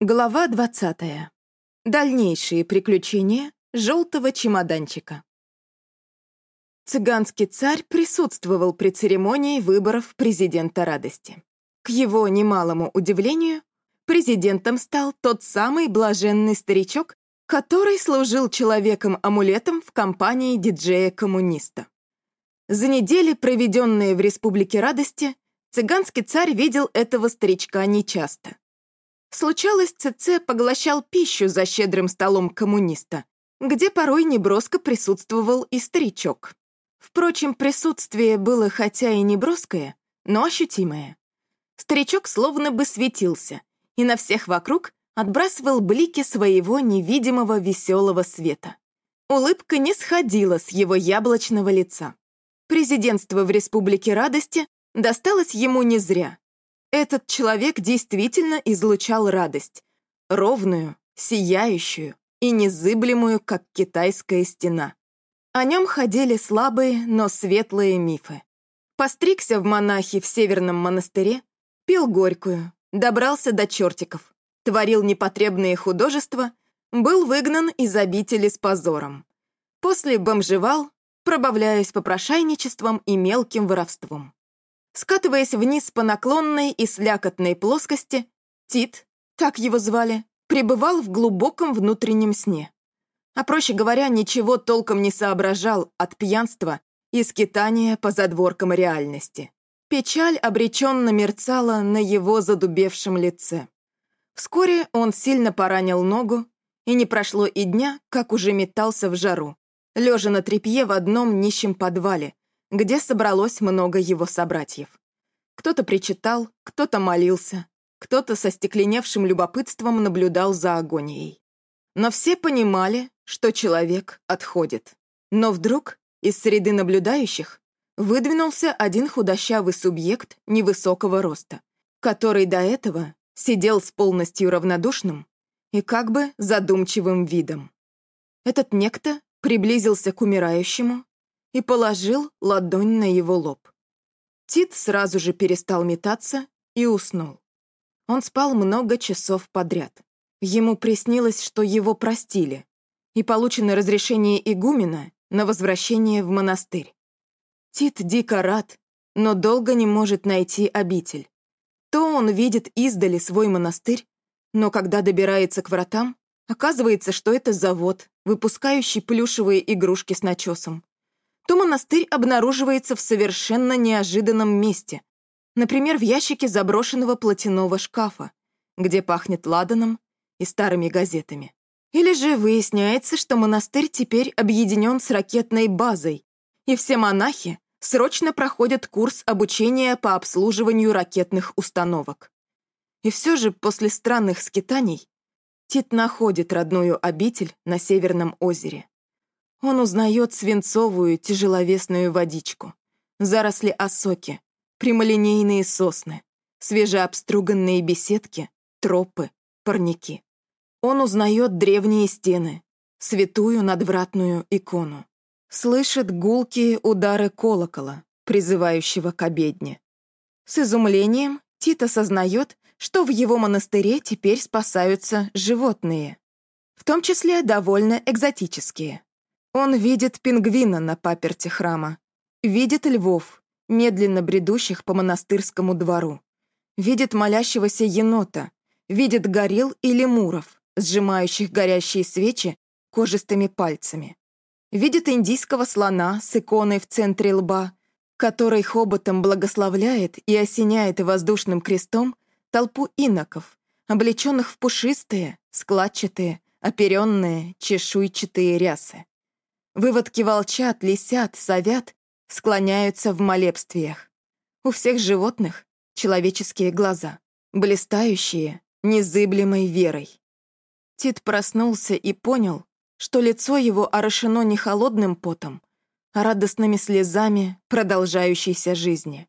Глава 20. Дальнейшие приключения желтого чемоданчика. Цыганский царь присутствовал при церемонии выборов президента радости. К его немалому удивлению, президентом стал тот самый блаженный старичок, который служил человеком-амулетом в компании диджея-коммуниста. За недели, проведенные в Республике Радости, цыганский царь видел этого старичка нечасто. Случалось, ЦЦ поглощал пищу за щедрым столом коммуниста, где порой неброско присутствовал и старичок. Впрочем, присутствие было хотя и неброское, но ощутимое. Старичок словно бы светился, и на всех вокруг отбрасывал блики своего невидимого веселого света. Улыбка не сходила с его яблочного лица. Президентство в Республике Радости досталось ему не зря. Этот человек действительно излучал радость, ровную, сияющую и незыблемую, как китайская стена. О нем ходили слабые, но светлые мифы. Постригся в монахи в Северном монастыре, пил горькую, добрался до чертиков, творил непотребные художества, был выгнан из обители с позором. После бомжевал, пробавляясь попрошайничеством и мелким воровством. Скатываясь вниз по наклонной и слякотной плоскости, Тит, так его звали, пребывал в глубоком внутреннем сне. А проще говоря, ничего толком не соображал от пьянства и скитания по задворкам реальности. Печаль обреченно мерцала на его задубевшем лице. Вскоре он сильно поранил ногу, и не прошло и дня, как уже метался в жару, лежа на тряпье в одном нищем подвале, где собралось много его собратьев. Кто-то причитал, кто-то молился, кто-то со стекленевшим любопытством наблюдал за агонией. Но все понимали, что человек отходит. Но вдруг из среды наблюдающих выдвинулся один худощавый субъект невысокого роста, который до этого сидел с полностью равнодушным и как бы задумчивым видом. Этот некто приблизился к умирающему и положил ладонь на его лоб. Тит сразу же перестал метаться и уснул. Он спал много часов подряд. Ему приснилось, что его простили, и получено разрешение игумена на возвращение в монастырь. Тит дико рад, но долго не может найти обитель. То он видит издали свой монастырь, но когда добирается к вратам, оказывается, что это завод, выпускающий плюшевые игрушки с начесом то монастырь обнаруживается в совершенно неожиданном месте, например, в ящике заброшенного платяного шкафа, где пахнет ладаном и старыми газетами. Или же выясняется, что монастырь теперь объединен с ракетной базой, и все монахи срочно проходят курс обучения по обслуживанию ракетных установок. И все же после странных скитаний Тит находит родную обитель на Северном озере. Он узнает свинцовую тяжеловесную водичку, заросли осоки, прямолинейные сосны, свежеобструганные беседки, тропы, парники. Он узнает древние стены, святую надвратную икону. Слышит гулкие удары колокола, призывающего к обедне. С изумлением Тит осознает, что в его монастыре теперь спасаются животные, в том числе довольно экзотические. Он видит пингвина на паперте храма, видит львов, медленно бредущих по монастырскому двору, видит молящегося енота, видит горилл и лемуров, сжимающих горящие свечи кожистыми пальцами, видит индийского слона с иконой в центре лба, который хоботом благословляет и осеняет воздушным крестом толпу иноков, облеченных в пушистые, складчатые, оперенные, чешуйчатые рясы. Выводки волчат, лисят, совят склоняются в молебствиях. У всех животных человеческие глаза, блистающие незыблемой верой. Тит проснулся и понял, что лицо его орошено не холодным потом, а радостными слезами продолжающейся жизни.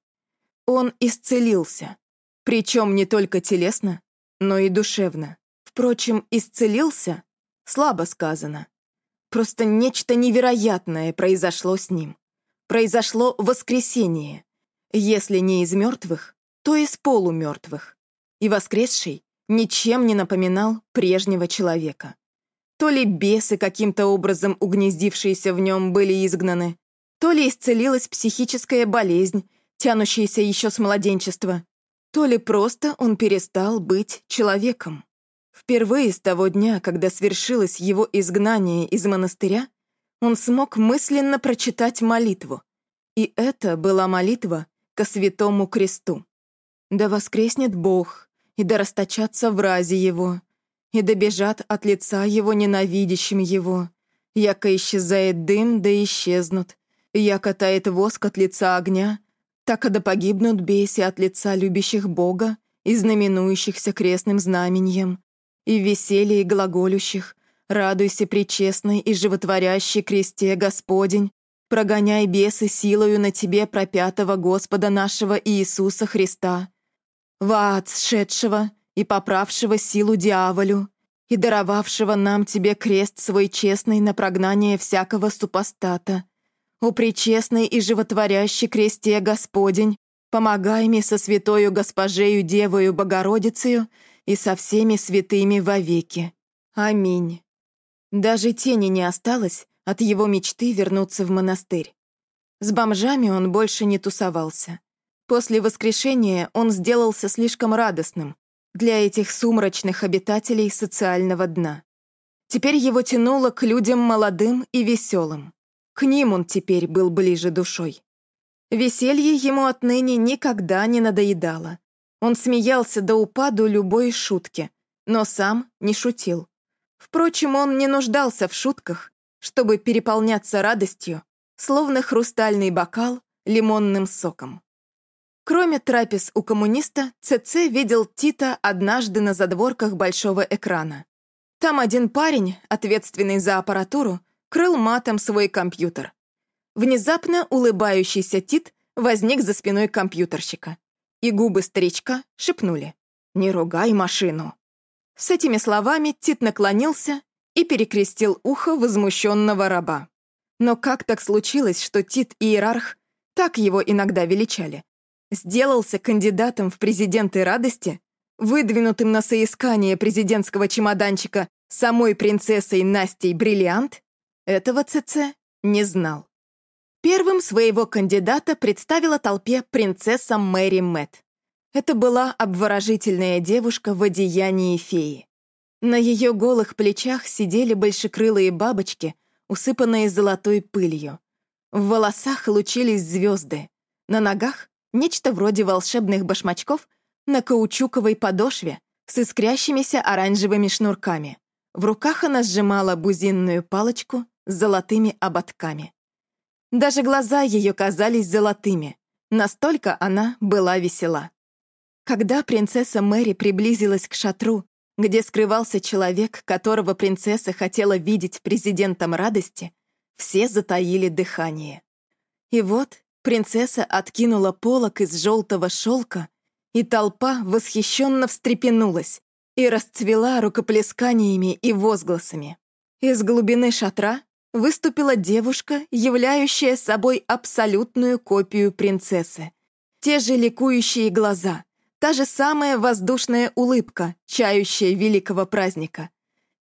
Он исцелился, причем не только телесно, но и душевно. Впрочем, исцелился — слабо сказано. Просто нечто невероятное произошло с ним. Произошло воскресение. Если не из мертвых, то из полумертвых. И воскресший ничем не напоминал прежнего человека. То ли бесы, каким-то образом угнездившиеся в нем, были изгнаны, то ли исцелилась психическая болезнь, тянущаяся еще с младенчества, то ли просто он перестал быть человеком. Впервые с того дня, когда свершилось его изгнание из монастыря, он смог мысленно прочитать молитву. И это была молитва ко святому кресту. «Да воскреснет Бог, и да расточатся в разе Его, и да бежат от лица Его ненавидящим Его, яко исчезает дым, да исчезнут, яко тает воск от лица огня, так и да погибнут беси от лица любящих Бога и знаменующихся крестным знаменьем, и в веселье глаголющих, радуйся причестный и животворящий кресте Господень, прогоняй бесы силою на тебе пропятого Господа нашего Иисуса Христа, в ад сшедшего и поправшего силу дьяволю, и даровавшего нам тебе крест свой честный на прогнание всякого супостата. О причестный и животворящий кресте Господень, помогай мне со святою Госпожею Девою Богородицею и со всеми святыми вовеки. Аминь. Даже тени не осталось от его мечты вернуться в монастырь. С бомжами он больше не тусовался. После воскрешения он сделался слишком радостным для этих сумрачных обитателей социального дна. Теперь его тянуло к людям молодым и веселым. К ним он теперь был ближе душой. Веселье ему отныне никогда не надоедало. Он смеялся до упаду любой шутки, но сам не шутил. Впрочем, он не нуждался в шутках, чтобы переполняться радостью, словно хрустальный бокал лимонным соком. Кроме трапез у коммуниста, ЦЦ видел Тита однажды на задворках большого экрана. Там один парень, ответственный за аппаратуру, крыл матом свой компьютер. Внезапно улыбающийся Тит возник за спиной компьютерщика и губы старичка шепнули «Не ругай машину». С этими словами Тит наклонился и перекрестил ухо возмущенного раба. Но как так случилось, что Тит Иерарх, так его иногда величали, сделался кандидатом в президенты радости, выдвинутым на соискание президентского чемоданчика самой принцессой Настей Бриллиант, этого ЦЦ не знал. Первым своего кандидата представила толпе принцесса Мэри Мэтт. Это была обворожительная девушка в одеянии феи. На ее голых плечах сидели большекрылые бабочки, усыпанные золотой пылью. В волосах лучились звезды. На ногах — нечто вроде волшебных башмачков на каучуковой подошве с искрящимися оранжевыми шнурками. В руках она сжимала бузинную палочку с золотыми ободками. Даже глаза ее казались золотыми, настолько она была весела. Когда принцесса Мэри приблизилась к шатру, где скрывался человек, которого принцесса хотела видеть президентом радости, все затаили дыхание. И вот принцесса откинула полок из желтого шелка, и толпа восхищенно встрепенулась и расцвела рукоплесканиями и возгласами. Из глубины шатра выступила девушка, являющая собой абсолютную копию принцессы. Те же ликующие глаза, та же самая воздушная улыбка, чающая великого праздника.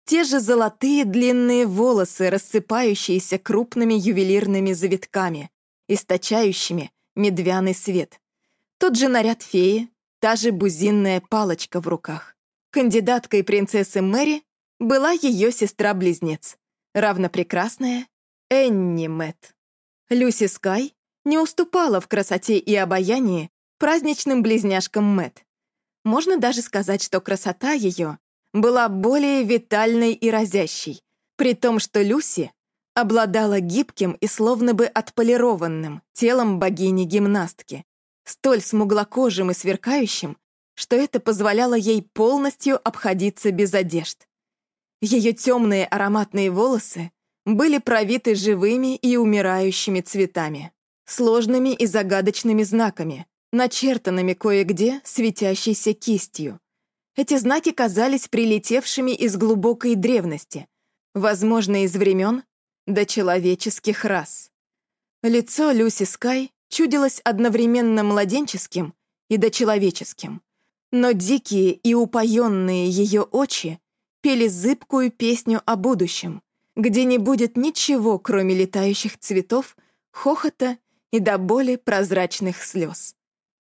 Те же золотые длинные волосы, рассыпающиеся крупными ювелирными завитками, источающими медвяный свет. Тот же наряд феи, та же бузинная палочка в руках. Кандидаткой принцессы Мэри была ее сестра-близнец, равнопрекрасная Энни Мэтт. Люси Скай не уступала в красоте и обаянии праздничным близняшкам Мэтт. Можно даже сказать, что красота ее была более витальной и разящей, при том, что Люси обладала гибким и словно бы отполированным телом богини-гимнастки, столь смуглокожим и сверкающим, что это позволяло ей полностью обходиться без одежд. Ее темные ароматные волосы были провиты живыми и умирающими цветами, сложными и загадочными знаками, начертанными кое-где светящейся кистью. Эти знаки казались прилетевшими из глубокой древности, возможно, из времен до человеческих рас. Лицо Люси Скай чудилось одновременно младенческим и дочеловеческим. Но дикие и упоенные ее очи пели зыбкую песню о будущем, где не будет ничего, кроме летающих цветов, хохота и до боли прозрачных слез.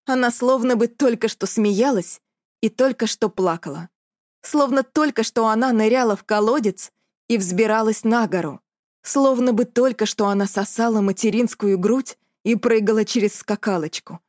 Она словно бы только что смеялась и только что плакала. Словно только что она ныряла в колодец и взбиралась на гору. Словно бы только что она сосала материнскую грудь и прыгала через скакалочку.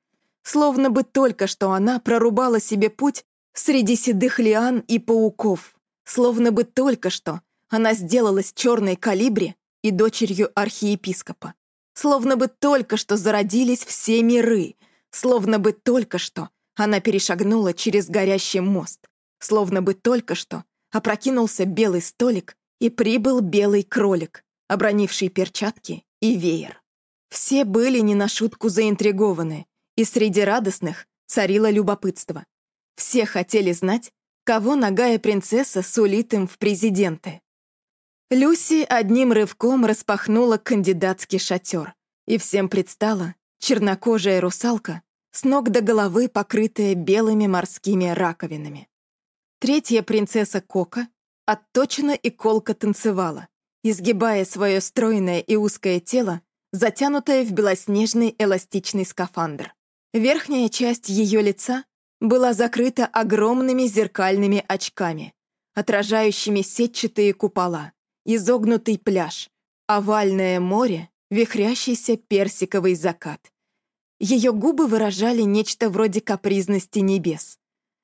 Словно бы только что она прорубала себе путь среди седых лиан и пауков. Словно бы только что она сделалась черной калибри и дочерью архиепископа. Словно бы только что зародились все миры. Словно бы только что она перешагнула через горящий мост. Словно бы только что опрокинулся белый столик и прибыл белый кролик, обронивший перчатки и веер. Все были не на шутку заинтригованы, и среди радостных царило любопытство. Все хотели знать, кого ногая принцесса сулит им в президенты. Люси одним рывком распахнула кандидатский шатер, и всем предстала чернокожая русалка, с ног до головы покрытая белыми морскими раковинами. Третья принцесса Кока отточенно и колко танцевала, изгибая свое стройное и узкое тело, затянутое в белоснежный эластичный скафандр. Верхняя часть ее лица была закрыта огромными зеркальными очками, отражающими сетчатые купола, изогнутый пляж, овальное море, вихрящийся персиковый закат. Ее губы выражали нечто вроде капризности небес.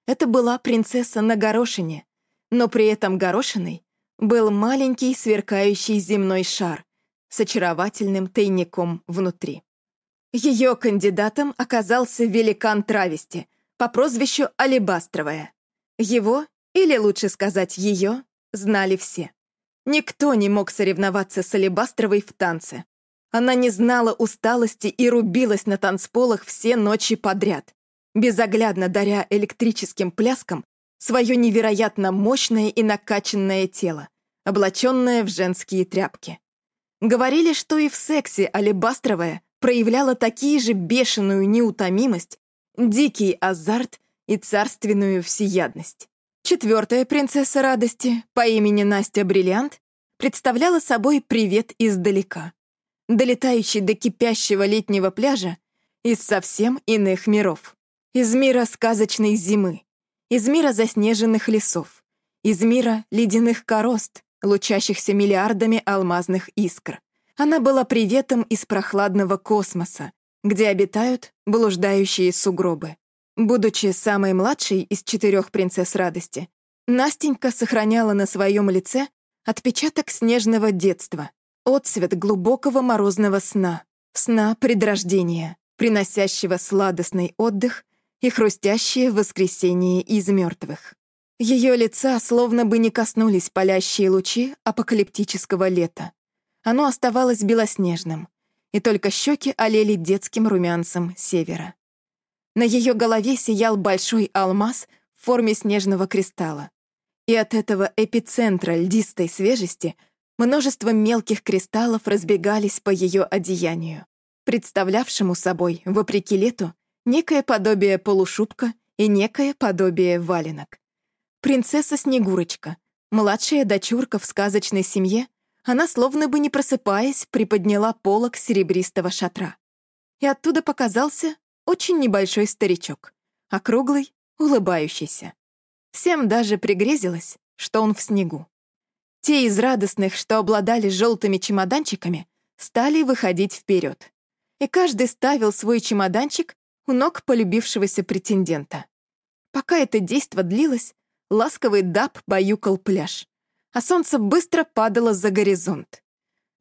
Это была принцесса на горошине, но при этом горошиной был маленький сверкающий земной шар с очаровательным тайником внутри. Ее кандидатом оказался великан травести по прозвищу Алебастровая. Его, или лучше сказать ее, знали все. Никто не мог соревноваться с Алебастровой в танце. Она не знала усталости и рубилась на танцполах все ночи подряд, безоглядно даря электрическим пляскам свое невероятно мощное и накачанное тело, облаченное в женские тряпки. Говорили, что и в сексе Алебастровая проявляла такие же бешеную неутомимость, дикий азарт и царственную всеядность. Четвертая принцесса радости по имени Настя Бриллиант представляла собой привет издалека, долетающий до кипящего летнего пляжа из совсем иных миров. Из мира сказочной зимы, из мира заснеженных лесов, из мира ледяных корост, лучащихся миллиардами алмазных искр. Она была приветом из прохладного космоса, где обитают блуждающие сугробы. Будучи самой младшей из четырех принцесс радости, Настенька сохраняла на своем лице отпечаток снежного детства, отцвет глубокого морозного сна, сна предрождения, приносящего сладостный отдых и хрустящее воскресение из мертвых. Ее лица словно бы не коснулись палящие лучи апокалиптического лета. Оно оставалось белоснежным, и только щеки олели детским румянцем севера. На ее голове сиял большой алмаз в форме снежного кристалла. И от этого эпицентра льдистой свежести множество мелких кристаллов разбегались по ее одеянию, представлявшему собой, вопреки лету, некое подобие полушубка и некое подобие валенок. Принцесса Снегурочка, младшая дочурка в сказочной семье, она, словно бы не просыпаясь, приподняла полог серебристого шатра. И оттуда показался очень небольшой старичок, округлый, улыбающийся. Всем даже пригрезилось, что он в снегу. Те из радостных, что обладали желтыми чемоданчиками, стали выходить вперед. И каждый ставил свой чемоданчик у ног полюбившегося претендента. Пока это действо длилось, ласковый даб баюкал пляж а солнце быстро падало за горизонт.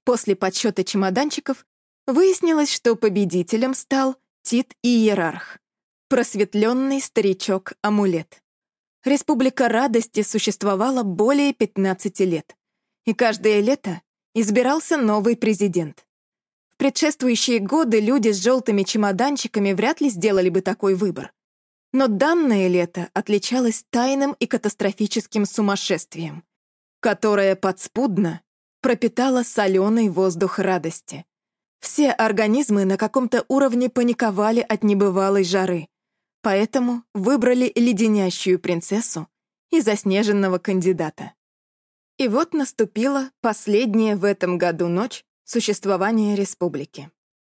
После подсчета чемоданчиков выяснилось, что победителем стал Тит Иерарх, просветленный старичок-амулет. Республика Радости существовала более 15 лет, и каждое лето избирался новый президент. В предшествующие годы люди с желтыми чемоданчиками вряд ли сделали бы такой выбор. Но данное лето отличалось тайным и катастрофическим сумасшествием которая подспудно пропитала соленый воздух радости. Все организмы на каком-то уровне паниковали от небывалой жары. Поэтому выбрали леденящую принцессу и заснеженного кандидата. И вот наступила последняя в этом году ночь существования республики.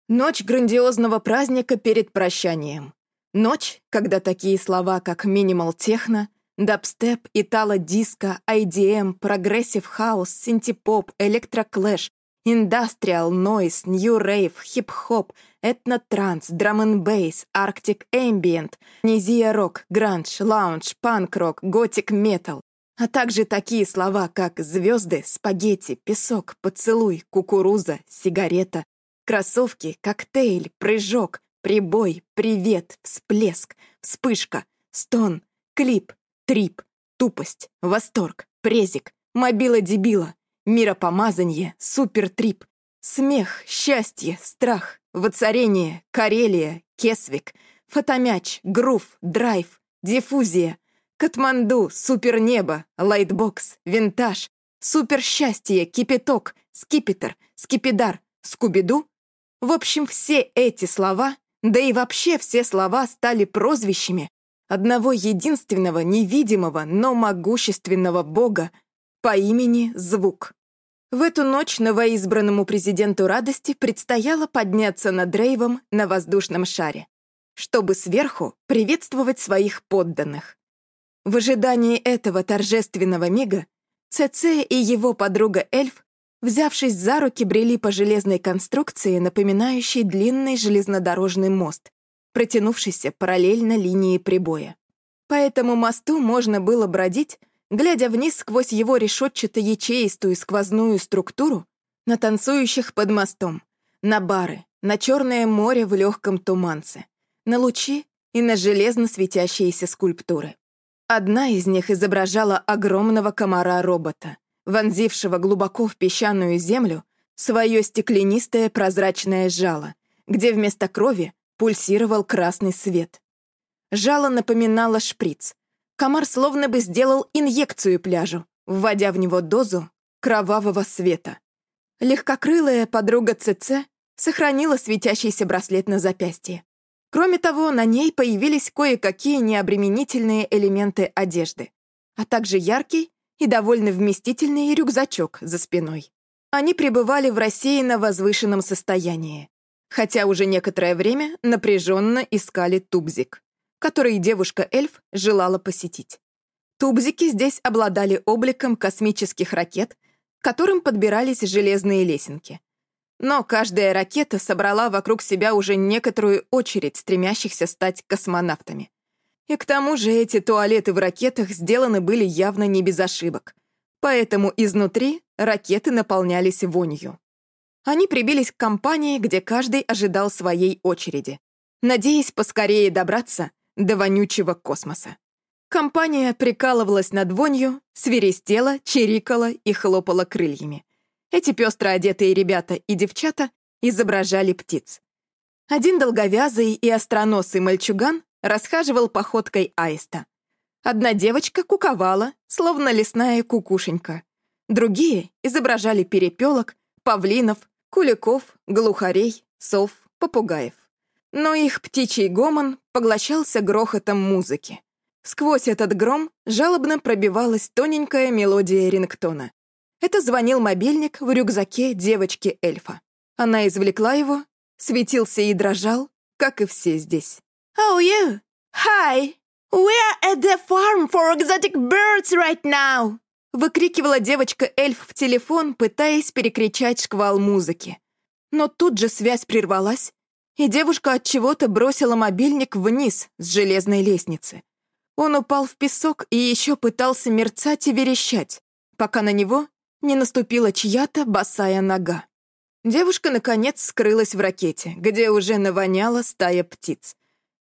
Ночь грандиозного праздника перед прощанием. Ночь, когда такие слова, как минимал техно, дабстеп, итало-диско, IDM, прогрессив хаус, синтепоп, электроклэш, индастриал, нойс, нью-рейв, хип-хоп, этно-транс, драм-н-бейс, арктик эмбиент, низия-рок, гранж, лаунж, панк-рок, готик-метал, а также такие слова, как звезды, спагетти, песок, поцелуй, кукуруза, сигарета, кроссовки, коктейль, прыжок, прибой, привет, всплеск, вспышка, стон, клип, трип, тупость, восторг, презик, мобила-дебила, миропомазанье, супер-трип, смех, счастье, страх, воцарение, Карелия, Кесвик, фотомяч, грув, драйв, диффузия, Катманду, супернебо, лайтбокс, винтаж, суперсчастье, кипяток, скипетр, скипидар, скубиду. В общем, все эти слова, да и вообще все слова стали прозвищами одного единственного невидимого, но могущественного бога по имени Звук. В эту ночь новоизбранному президенту радости предстояло подняться над Дрейвом на воздушном шаре, чтобы сверху приветствовать своих подданных. В ожидании этого торжественного мига ЦЦ и его подруга Эльф, взявшись за руки, брели по железной конструкции, напоминающей длинный железнодорожный мост, протянувшийся параллельно линии прибоя. По этому мосту можно было бродить, глядя вниз сквозь его решетчато-ячеистую сквозную структуру на танцующих под мостом, на бары, на черное море в легком туманце, на лучи и на железно светящиеся скульптуры. Одна из них изображала огромного комара-робота, вонзившего глубоко в песчаную землю свое стеклянистое прозрачное жало, где вместо крови пульсировал красный свет. Жало напоминало шприц. Комар словно бы сделал инъекцию пляжу, вводя в него дозу кровавого света. Легкокрылая подруга ЦЦ сохранила светящийся браслет на запястье. Кроме того, на ней появились кое-какие необременительные элементы одежды, а также яркий и довольно вместительный рюкзачок за спиной. Они пребывали в рассеянно возвышенном состоянии, хотя уже некоторое время напряженно искали тубзик, который девушка-эльф желала посетить. Тубзики здесь обладали обликом космических ракет, к которым подбирались железные лесенки — но каждая ракета собрала вокруг себя уже некоторую очередь стремящихся стать космонавтами. И к тому же эти туалеты в ракетах сделаны были явно не без ошибок. Поэтому изнутри ракеты наполнялись вонью. Они прибились к компании, где каждый ожидал своей очереди, надеясь поскорее добраться до вонючего космоса. Компания прикалывалась над вонью, свиристела, чирикала и хлопала крыльями. Эти пестро одетые ребята и девчата изображали птиц. Один долговязый и остроносый мальчуган расхаживал походкой аиста. Одна девочка куковала, словно лесная кукушенька. Другие изображали перепелок, павлинов, куликов, глухарей, сов, попугаев. Но их птичий гомон поглощался грохотом музыки. Сквозь этот гром жалобно пробивалась тоненькая мелодия рингтона. Это звонил мобильник в рюкзаке девочки-эльфа. Она извлекла его, светился и дрожал, как и все здесь. «Oh, you! Hi! We're at the farm for exotic birds right now!» Выкрикивала девочка-эльф в телефон, пытаясь перекричать шквал музыки. Но тут же связь прервалась, и девушка от чего-то бросила мобильник вниз с железной лестницы. Он упал в песок и еще пытался мерцать и верещать, пока на него не наступила чья-то босая нога. Девушка, наконец, скрылась в ракете, где уже навоняла стая птиц.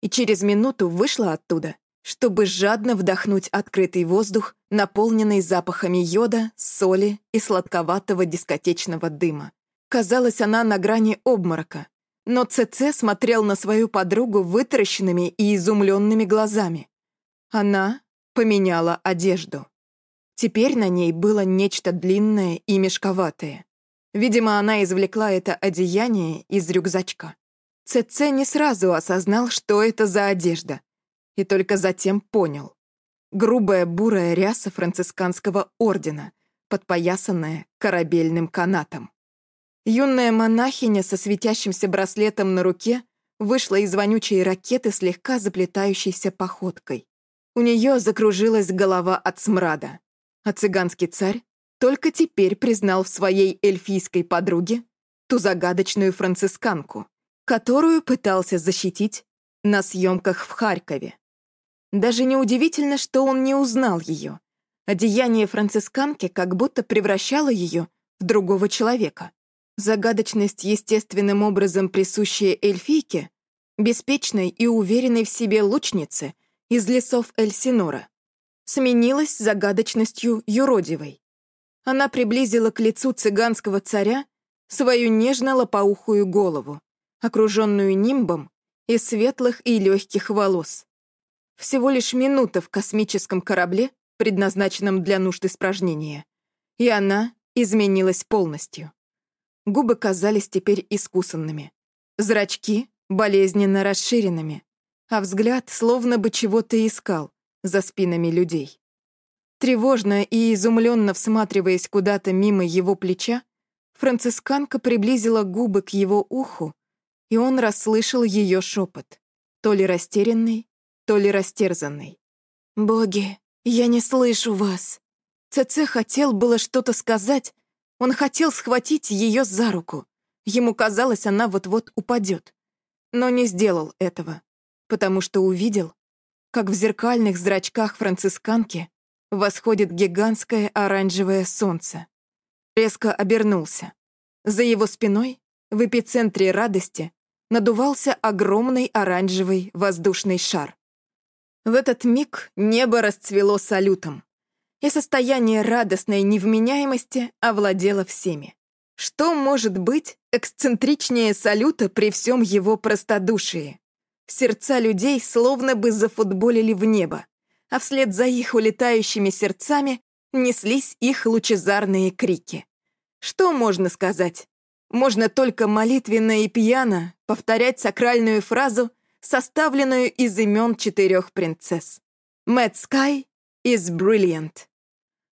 И через минуту вышла оттуда, чтобы жадно вдохнуть открытый воздух, наполненный запахами йода, соли и сладковатого дискотечного дыма. Казалось, она на грани обморока. Но ЦЦ смотрел на свою подругу вытаращенными и изумленными глазами. Она поменяла одежду. Теперь на ней было нечто длинное и мешковатое. Видимо, она извлекла это одеяние из рюкзачка. ЦЦ не сразу осознал, что это за одежда. И только затем понял. Грубая бурая ряса францисканского ордена, подпоясанная корабельным канатом. Юная монахиня со светящимся браслетом на руке вышла из вонючей ракеты слегка заплетающейся походкой. У нее закружилась голова от смрада, а цыганский царь только теперь признал в своей эльфийской подруге ту загадочную францисканку, которую пытался защитить на съемках в Харькове. Даже неудивительно, что он не узнал ее. Одеяние францисканки как будто превращало ее в другого человека. Загадочность, естественным образом присущая эльфийке, беспечной и уверенной в себе лучнице из лесов Эльсинора, сменилась загадочностью юродивой. Она приблизила к лицу цыганского царя свою нежно-лопоухую голову, окруженную нимбом из светлых и легких волос. Всего лишь минута в космическом корабле, предназначенном для нужд испражнения, и она изменилась полностью. Губы казались теперь искусанными, зрачки — болезненно расширенными, а взгляд словно бы чего-то искал за спинами людей. Тревожно и изумленно всматриваясь куда-то мимо его плеча, францисканка приблизила губы к его уху, и он расслышал ее шепот, то ли растерянный, то ли растерзанный. «Боги, я не слышу вас!» ЦЦ хотел было что-то сказать, он хотел схватить ее за руку. Ему казалось, она вот-вот упадет. Но не сделал этого, потому что увидел, как в зеркальных зрачках францисканки восходит гигантское оранжевое солнце. Резко обернулся. За его спиной, в эпицентре радости, надувался огромный оранжевый воздушный шар. В этот миг небо расцвело салютом, и состояние радостной невменяемости овладело всеми. Что может быть эксцентричнее салюта при всем его простодушии? Сердца людей словно бы зафутболили в небо, а вслед за их улетающими сердцами неслись их лучезарные крики. Что можно сказать? Можно только молитвенно и пьяно повторять сакральную фразу — составленную из имен четырех принцесс. Mad Sky is brilliant.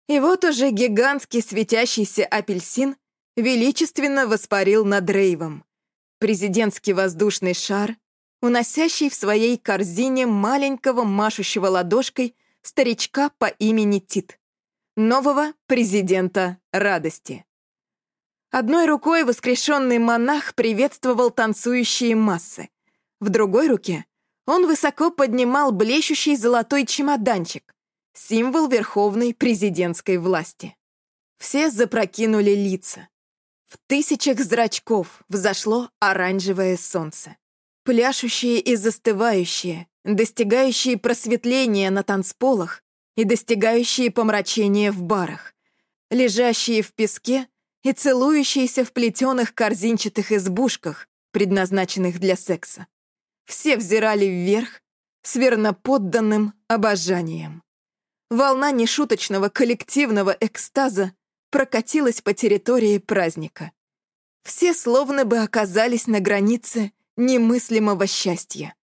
И вот уже гигантский светящийся апельсин величественно воспарил над Рейвом. Президентский воздушный шар, уносящий в своей корзине маленького машущего ладошкой старичка по имени Тит, нового президента радости. Одной рукой воскрешенный монах приветствовал танцующие массы — в другой руке он высоко поднимал блещущий золотой чемоданчик, символ верховной президентской власти. Все запрокинули лица. В тысячах зрачков взошло оранжевое солнце. Пляшущие и застывающие, достигающие просветления на танцполах и достигающие помрачения в барах, лежащие в песке и целующиеся в плетеных корзинчатых избушках, предназначенных для секса. Все взирали вверх с верноподданным обожанием. Волна нешуточного коллективного экстаза прокатилась по территории праздника. Все словно бы оказались на границе немыслимого счастья.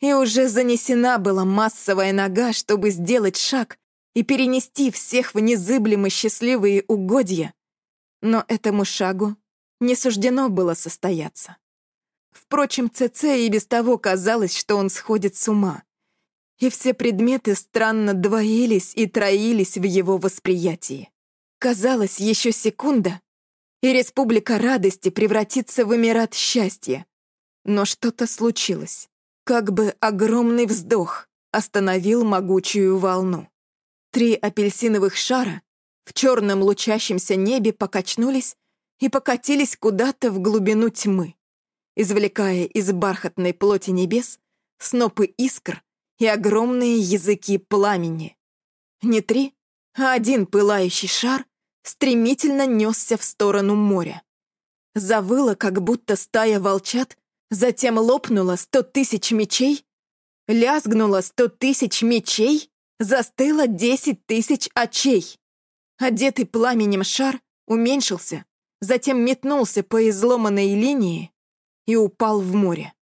И уже занесена была массовая нога, чтобы сделать шаг и перенести всех в незыблемо счастливые угодья. Но этому шагу не суждено было состояться. Впрочем, ЦЦ и без того казалось, что он сходит с ума. И все предметы странно двоились и троились в его восприятии. Казалось, еще секунда, и республика радости превратится в эмират счастья. Но что-то случилось. Как бы огромный вздох остановил могучую волну. Три апельсиновых шара в черном лучащемся небе покачнулись и покатились куда-то в глубину тьмы извлекая из бархатной плоти небес снопы искр и огромные языки пламени. Не три, а один пылающий шар стремительно несся в сторону моря. Завыло, как будто стая волчат, затем лопнуло сто тысяч мечей, лязгнуло сто тысяч мечей, застыло десять тысяч очей. Одетый пламенем шар уменьшился, затем метнулся по изломанной линии, и упал в море.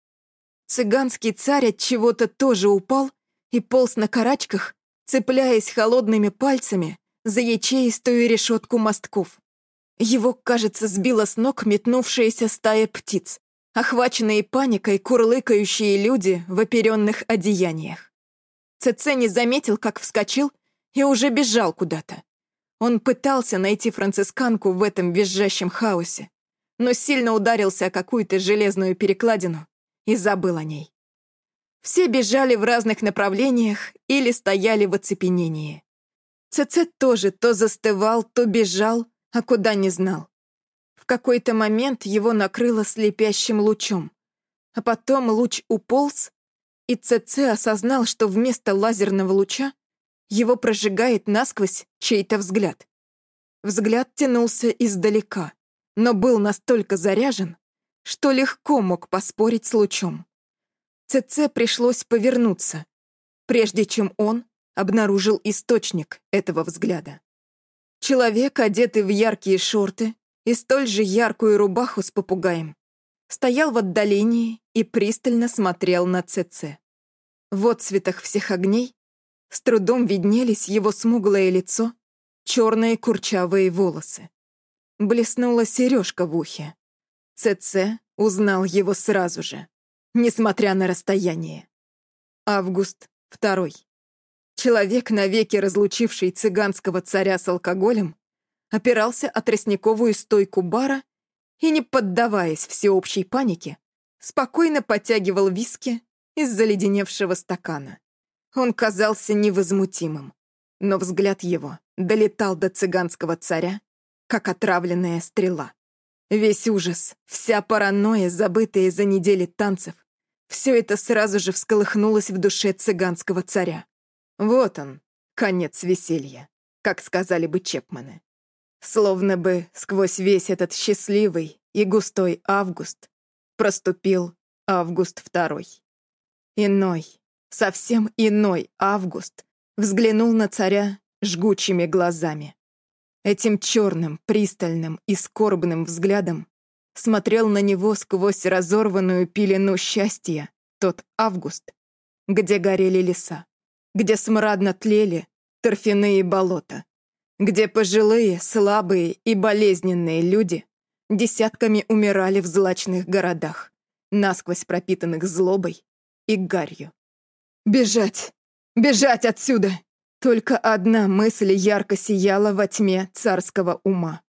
Цыганский царь от чего-то тоже упал и полз на карачках, цепляясь холодными пальцами за ячеистую решетку мостков. Его, кажется, сбила с ног метнувшаяся стая птиц, охваченные паникой курлыкающие люди в оперенных одеяниях. ЦЦ не заметил, как вскочил и уже бежал куда-то. Он пытался найти францисканку в этом визжащем хаосе, но сильно ударился о какую-то железную перекладину и забыл о ней. Все бежали в разных направлениях или стояли в оцепенении. ЦЦ тоже то застывал, то бежал, а куда не знал. В какой-то момент его накрыло слепящим лучом, а потом луч уполз, и ЦЦ осознал, что вместо лазерного луча его прожигает насквозь чей-то взгляд. Взгляд тянулся издалека, но был настолько заряжен, что легко мог поспорить с лучом. ЦЦ пришлось повернуться, прежде чем он обнаружил источник этого взгляда. Человек, одетый в яркие шорты и столь же яркую рубаху с попугаем, стоял в отдалении и пристально смотрел на ЦЦ. В отцветах всех огней с трудом виднелись его смуглое лицо, черные курчавые волосы. Блеснула сережка в ухе. ЦЦ узнал его сразу же, несмотря на расстояние. Август второй. Человек, навеки разлучивший цыганского царя с алкоголем, опирался о тростниковую стойку бара и, не поддаваясь всеобщей панике, спокойно подтягивал виски из заледеневшего стакана. Он казался невозмутимым, но взгляд его долетал до цыганского царя, как отравленная стрела. Весь ужас, вся паранойя, забытая за недели танцев, все это сразу же всколыхнулось в душе цыганского царя. Вот он, конец веселья, как сказали бы Чепманы. Словно бы сквозь весь этот счастливый и густой август проступил август второй. Иной, совсем иной Август взглянул на царя жгучими глазами. Этим черным, пристальным и скорбным взглядом смотрел на него сквозь разорванную пелену счастья тот Август, где горели леса, где смрадно тлели торфяные болота, где пожилые, слабые и болезненные люди десятками умирали в злачных городах, насквозь пропитанных злобой и гарью. Бежать! Бежать отсюда! Только одна мысль ярко сияла во тьме царского ума.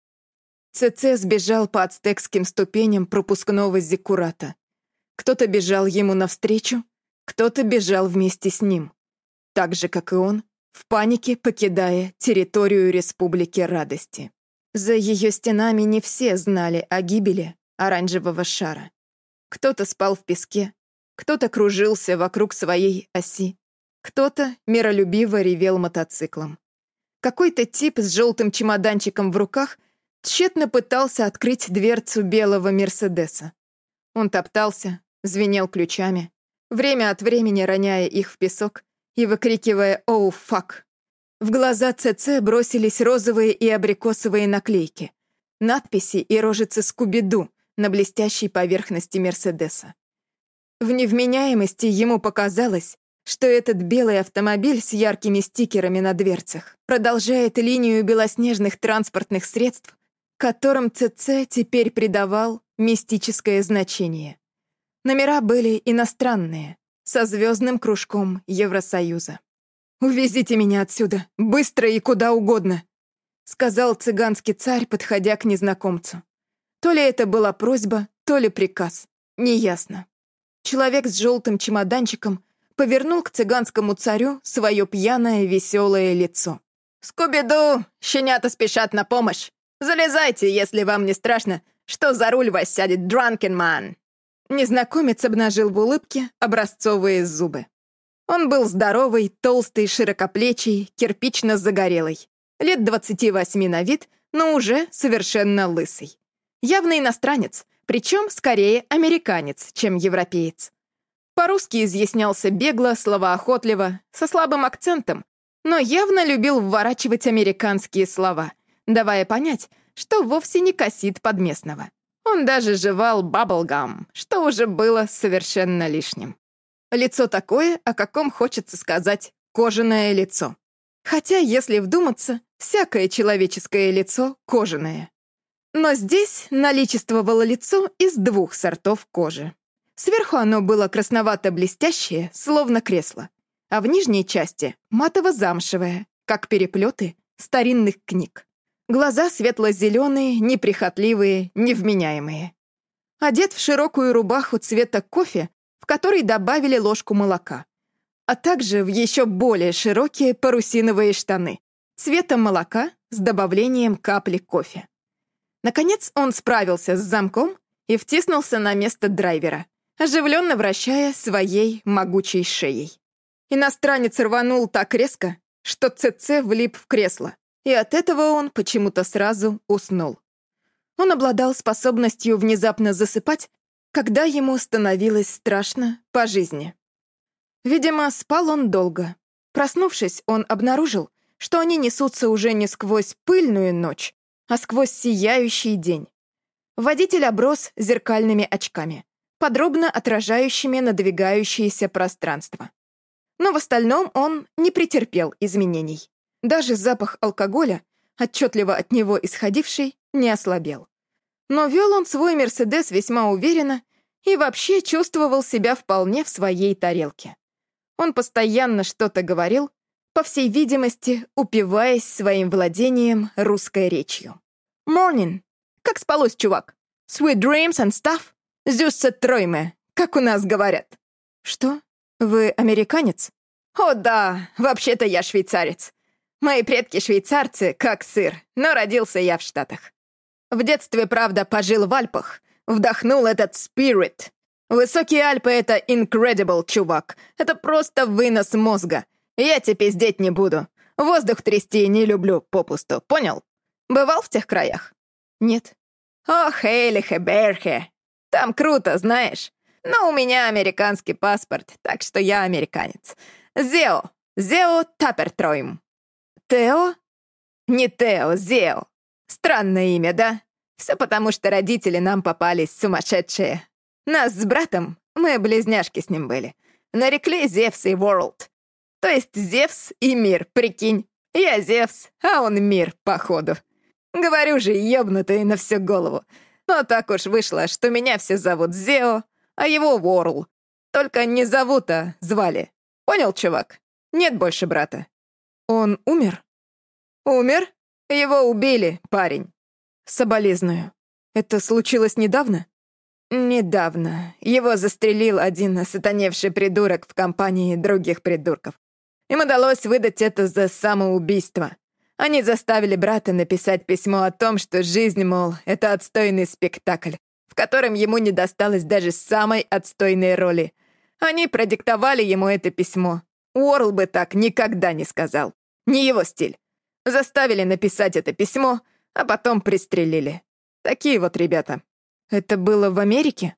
ЦЦ сбежал по ацтекским ступеням пропускного зиккурата. Кто-то бежал ему навстречу, кто-то бежал вместе с ним. Так же, как и он, в панике покидая территорию Республики Радости. За ее стенами не все знали о гибели оранжевого шара. Кто-то спал в песке, кто-то кружился вокруг своей оси, кто-то миролюбиво ревел мотоциклом. Какой-то тип с желтым чемоданчиком в руках тщетно пытался открыть дверцу белого Мерседеса. Он топтался, звенел ключами, время от времени роняя их в песок и выкрикивая «Оу, фак!». В глаза ЦЦ бросились розовые и абрикосовые наклейки, надписи и рожицы Скуби-Ду на блестящей поверхности Мерседеса. В невменяемости ему показалось, что этот белый автомобиль с яркими стикерами на дверцах продолжает линию белоснежных транспортных средств, которым ЦЦ теперь придавал мистическое значение. Номера были иностранные, со звездным кружком Евросоюза. «Увезите меня отсюда, быстро и куда угодно», — сказал цыганский царь, подходя к незнакомцу. То ли это была просьба, то ли приказ, неясно. Человек с желтым чемоданчиком повернул к цыганскому царю свое пьяное веселое лицо. «Скуби-ду! Щенята спешат на помощь! Залезайте, если вам не страшно, что за руль вас сядет Дранкенман!» Незнакомец обнажил в улыбке образцовые зубы. Он был здоровый, толстый, широкоплечий, кирпично загорелый. Лет 28 на вид, но уже совершенно лысый. Явно иностранец, причем скорее американец, чем европеец. По-русски изъяснялся бегло, словоохотливо, со слабым акцентом, но явно любил вворачивать американские слова, давая понять, что вовсе не косит под местного. Он даже жевал баблгам, что уже было совершенно лишним. Лицо такое, о каком хочется сказать «кожаное лицо». Хотя, если вдуматься, всякое человеческое лицо кожаное. Но здесь наличествовало лицо из двух сортов кожи. Сверху оно было красновато-блестящее, словно кресло, а в нижней части — матово-замшевое, как переплеты старинных книг. Глаза светло-зеленые, неприхотливые, невменяемые. Одет в широкую рубаху цвета кофе, в которой добавили ложку молока, а также в еще более широкие парусиновые штаны, цвета молока с добавлением капли кофе. Наконец он справился с замком и втиснулся на место драйвера, оживленно вращая своей могучей шеей. Иностранец рванул так резко, что ЦЦ влип в кресло, и от этого он почему-то сразу уснул. Он обладал способностью внезапно засыпать, когда ему становилось страшно по жизни. Видимо, спал он долго. Проснувшись, он обнаружил, что они несутся уже не сквозь пыльную ночь, а сквозь сияющий день. Водитель оброс зеркальными очками, подробно отражающими надвигающееся пространство. Но в остальном он не претерпел изменений. Даже запах алкоголя, отчетливо от него исходивший, не ослабел. Но вел он свой «Мерседес» весьма уверенно и вообще чувствовал себя вполне в своей тарелке. Он постоянно что-то говорил, по всей видимости, упиваясь своим владением русской речью. «Morning! Как спалось, чувак? Sweet dreams and stuff? Зюссе тройме, как у нас говорят». «Что? Вы американец?» «О да, вообще-то я швейцарец. Мои предки швейцарцы, как сыр, но родился я в Штатах. В детстве, правда, пожил в Альпах, вдохнул этот спирит, Высокие Альпы — это incredible, чувак. Это просто вынос мозга. Я тебе пиздеть не буду. Воздух трясти не люблю попусту, понял? Бывал в тех краях? Нет. Ох, Эйлихе, Берхе. Там круто, знаешь. Но у меня американский паспорт, так что я американец. Зео. Зео Тапертройм. Тео? Не Тео, Зео. Странное имя, да? Все потому, что родители нам попались сумасшедшие. Нас с братом, мы близняшки с ним были, нарекли Зевс и Ворлд. То есть Зевс и мир, прикинь. Я Зевс, а он мир, походу. Говорю же, ёбнутый на всю голову. Но так уж вышло, что меня все зовут Зео, а его Ворл. Только не зовут, а звали. Понял, чувак? Нет больше брата. Он умер? Умер? Его убили, парень. Соболезную. Это случилось недавно? «Недавно. Его застрелил один осатаневший придурок в компании других придурков. Им удалось выдать это за самоубийство. Они заставили брата написать письмо о том, что жизнь, мол, это отстойный спектакль, в котором ему не досталось даже самой отстойной роли. Они продиктовали ему это письмо. Уорл бы так никогда не сказал. Не его стиль. Заставили написать это письмо, а потом пристрелили. Такие вот ребята. Это было в Америке?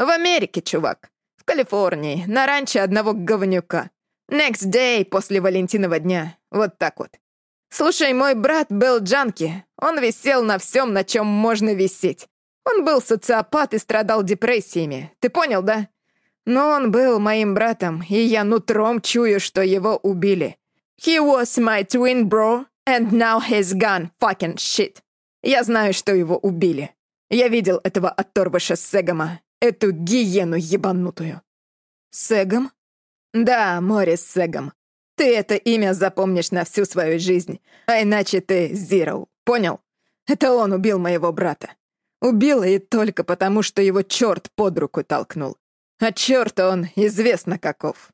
В Америке, чувак. В Калифорнии, на ранче одного говнюка. Next day после Валентинова дня. Вот так вот. Слушай, мой брат был джанки. Он висел на всем, на чем можно висеть. Он был социопат и страдал депрессиями. Ты понял, да? Но он был моим братом, и я нутром чую, что его убили. He was my twin bro, and now he's gone fucking shit. Я знаю, что его убили. Я видел этого оторвыша Сегома, эту гиену ебанутую». «Сегом?» «Да, Морис Сегом. Ты это имя запомнишь на всю свою жизнь, а иначе ты Зироу, понял? Это он убил моего брата. Убил и только потому, что его черт под руку толкнул. А черт он известно каков.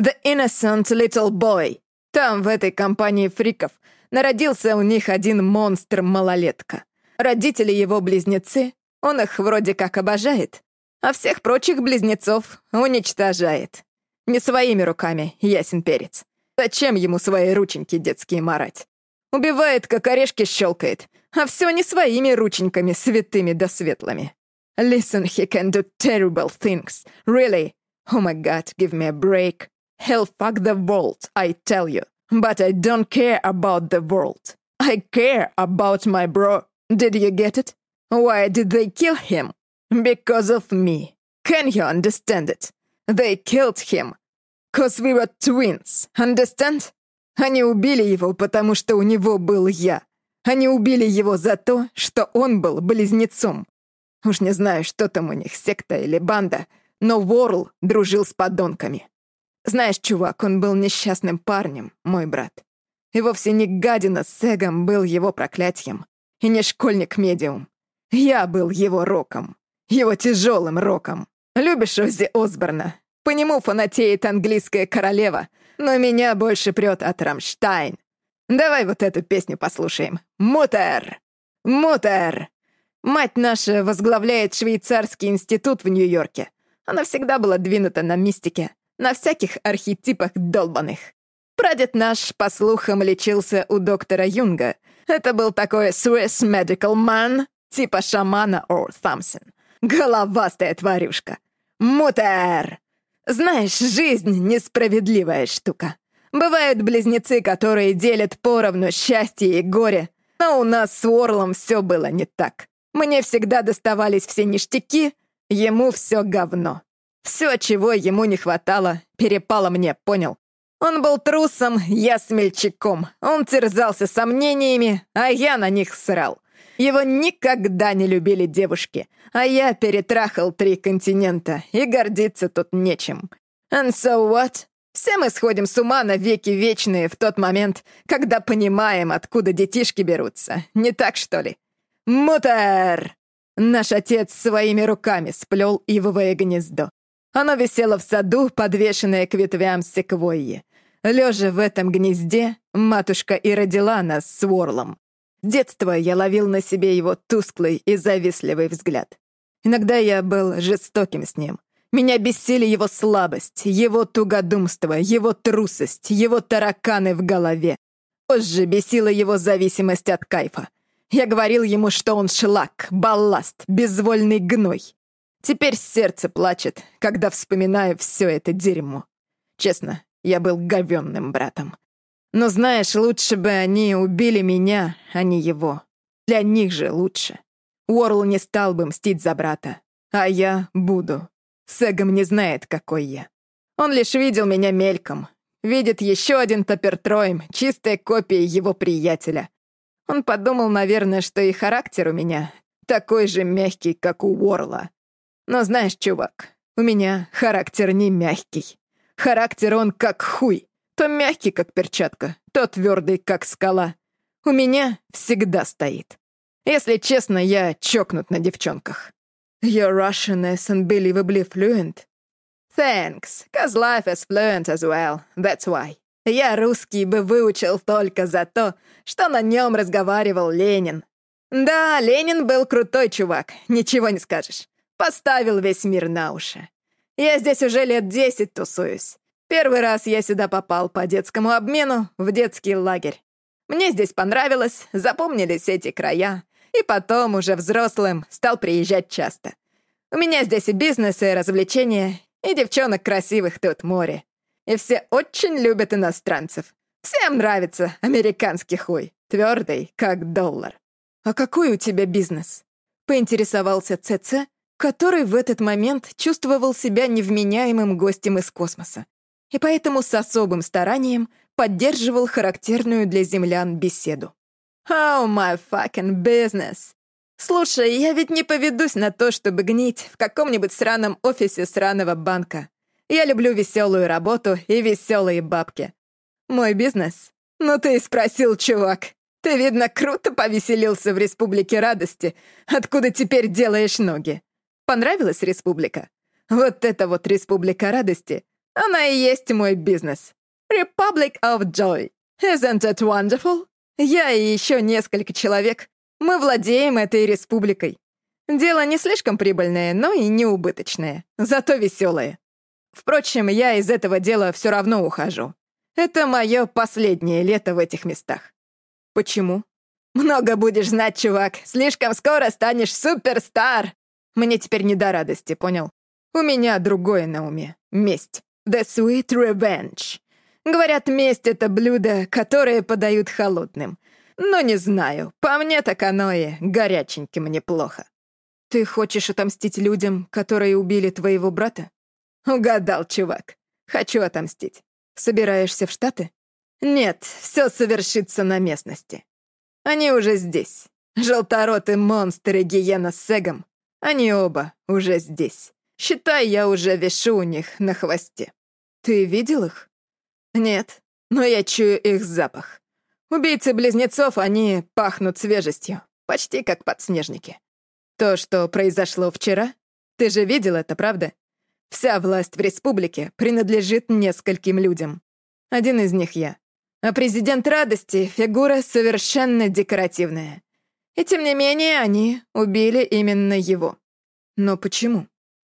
The Innocent Little Boy. Там, в этой компании фриков, народился у них один монстр-малолетка. Родители его близнецы, он их вроде как обожает, а всех прочих близнецов уничтожает. Не своими руками, ясен перец. Зачем ему свои рученьки детские марать? Убивает, как орешки щелкает, а все не своими рученьками святыми да светлыми. Listen, he can do terrible things. Really? Oh my god, give me a break. Hell fuck the world, I tell you. But I don't care about the world. I care about my bro. Did you get it? Why did they kill him? Because of me. Can you understand it? They killed him. Cause we were twins, understand? Они убили его, потому что у него был я. Они убили его за то, что он был близнецом. Уж не знаю, что там у них, секта или банда, но Уорл дружил с подонками. Знаешь, чувак, он был несчастным парнем, мой брат. И вовсе не гадина с Эгом был его проклятием, и не школьник-медиум. Я был его роком, его тяжелым роком. Любишь Оззи Осборна? По нему фанатеет английская королева, но меня больше прет от Рамштайн. Давай вот эту песню послушаем. Мутер! Мутер! Мать наша возглавляет швейцарский институт в Нью-Йорке. Она всегда была двинута на мистике, на всяких архетипах долбаных. Прадед наш, по слухам, лечился у доктора Юнга. Это был такой Swiss medical man, типа шамана Or Thompson. Головастая тварюшка. Мутер! Знаешь, жизнь — несправедливая штука. Бывают близнецы, которые делят поровну счастье и горе, но у нас с Уорлом все было не так. Мне всегда доставались все ништяки, ему все говно. Все, чего ему не хватало, перепало мне, понял? Он был трусом, я смельчаком. Он терзался сомнениями, а я на них срал. Его никогда не любили девушки, а я перетрахал три континента, и гордиться тут нечем. And so what? Все мы сходим с ума на веки вечные в тот момент, когда понимаем, откуда детишки берутся. Не так, что ли? Мутер! Наш отец своими руками сплел ивовое гнездо. Оно висело в саду, подвешенное к ветвям секвойи. Лежа в этом гнезде, матушка и родила нас с Ворлом. Детства я ловил на себе его тусклый и завистливый взгляд. Иногда я был жестоким с ним. Меня бесили его слабость, его тугодумство, его трусость, его тараканы в голове. Позже бесила его зависимость от кайфа. Я говорил ему, что он шлак, балласт, безвольный гной. Теперь сердце плачет, когда вспоминаю все это дерьмо. Честно, я был говенным братом. Но знаешь, лучше бы они убили меня, а не его. Для них же лучше. Уорл не стал бы мстить за брата. А я буду. Сегом не знает, какой я. Он лишь видел меня мельком. Видит еще один Топпертройм, чистая копия его приятеля. Он подумал, наверное, что и характер у меня такой же мягкий, как у Уорла. Но знаешь, чувак, у меня характер не мягкий. Характер он как хуй. То мягкий, как перчатка, то твердый, как скала. У меня всегда стоит. Если честно, я чокнут на девчонках. Your Russian is unbelievably fluent. Thanks, cause life is fluent as well, that's why. Я русский бы выучил только за то, что на нем разговаривал Ленин. Да, Ленин был крутой чувак, ничего не скажешь. Поставил весь мир на уши. Я здесь уже лет десять тусуюсь. Первый раз я сюда попал по детскому обмену в детский лагерь. Мне здесь понравилось, запомнились эти края, и потом, уже взрослым, стал приезжать часто. У меня здесь и бизнес, и развлечения, и девчонок красивых тут море. И все очень любят иностранцев. Всем нравится американский хуй, твердый, как доллар. «А какой у тебя бизнес?» — поинтересовался ЦЦ, который в этот момент чувствовал себя невменяемым гостем из космоса и поэтому с особым старанием поддерживал характерную для землян беседу. «Oh, my fucking business!» «Слушай, я ведь не поведусь на то, чтобы гнить в каком-нибудь сраном офисе сраного банка. Я люблю веселую работу и веселые бабки. Мой бизнес? Ну ты и спросил, чувак. Ты, видно, круто повеселился в Республике Радости, откуда теперь делаешь ноги. Понравилась республика? Вот это вот Республика Радости она и есть мой бизнес. Republic of Joy. Isn't it wonderful? Я и еще несколько человек. Мы владеем этой республикой. Дело не слишком прибыльное, но и не убыточное. Зато веселое. Впрочем, я из этого дела все равно ухожу. Это мое последнее лето в этих местах. Почему? Много будешь знать, чувак. Слишком скоро станешь суперстар. Мне теперь не до радости, понял? У меня другое на уме. Месть. The Sweet Revenge. Говорят, месть — это блюдо, которое подают холодным. Но не знаю, по мне так оно и горяченьким неплохо. Ты хочешь отомстить людям, которые убили твоего брата? Угадал, чувак. Хочу отомстить. Собираешься в Штаты? Нет, все совершится на местности. Они уже здесь. Желторотый монстр и гиена с Сегом. Они оба уже здесь. Считай, я уже вешу у них на хвосте. Ты видел их? Нет, но я чую их запах. Убийцы-близнецов, они пахнут свежестью, почти как подснежники. То, что произошло вчера, ты же видел это, правда? Вся власть в республике принадлежит нескольким людям. Один из них я. А президент радости — фигура совершенно декоративная. И тем не менее они убили именно его. Но почему?